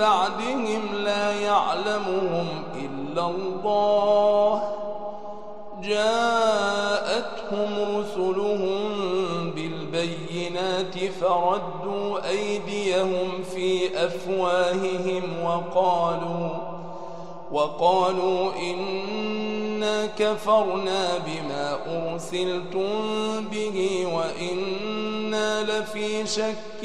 بعدهم لا يعلمهم إلا الله. جاءتهم رسلهم بالبينات فردوا أيديهم في أفواههم وقالوا وقالوا إنا كفرنا بما أرسلتم به وإنا لفي شك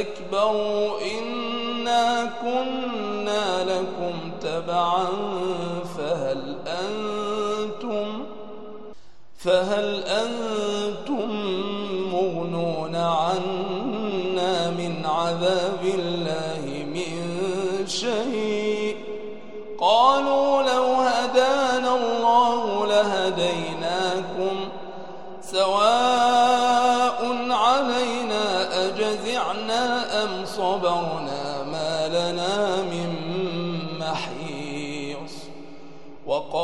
استكبروا إنا كنا لكم تبعا فهل أنتم فهل أنتم مغنون عنا من عذاب الله من شيء؟ قالوا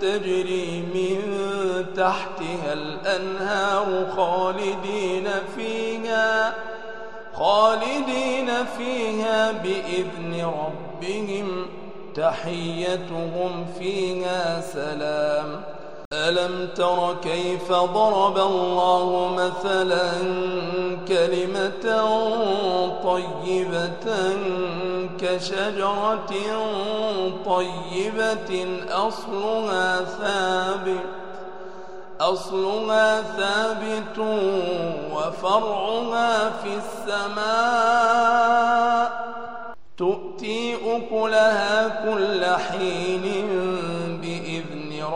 تجري من تحتها الأنهار خالدين فيها خالدين فيها بإذن ربهم تحيتهم فيها سلام. ألم تر كيف ضرب الله مثلا كلمة طيبة كشجرة طيبة أصلها ثابت أصلها ثابت وفرعها في السماء تؤتي أكلها كل حين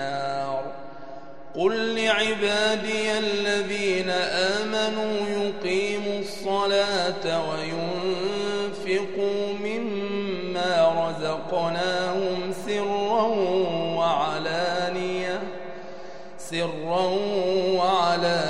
النار. قل لعبادي الذين آمنوا يقيموا الصلاة وينفقوا مما رزقناهم سرا وعلانية سرا وعلانية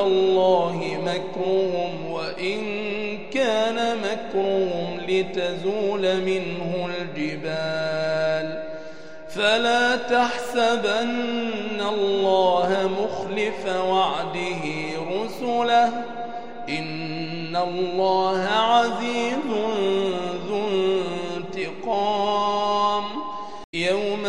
الله مكرهم وإن كان مكرهم لتزول منه الجبال فلا تحسبن الله مخلف وعده رسله إن الله عزيز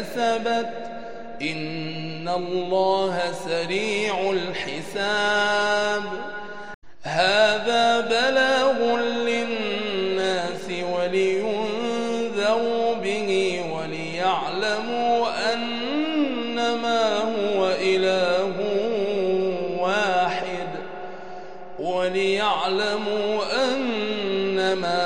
كسبت إن الله سريع الحساب هذا بلاغ للناس ولينذروا به وليعلموا أنما هو إله واحد وليعلموا أنما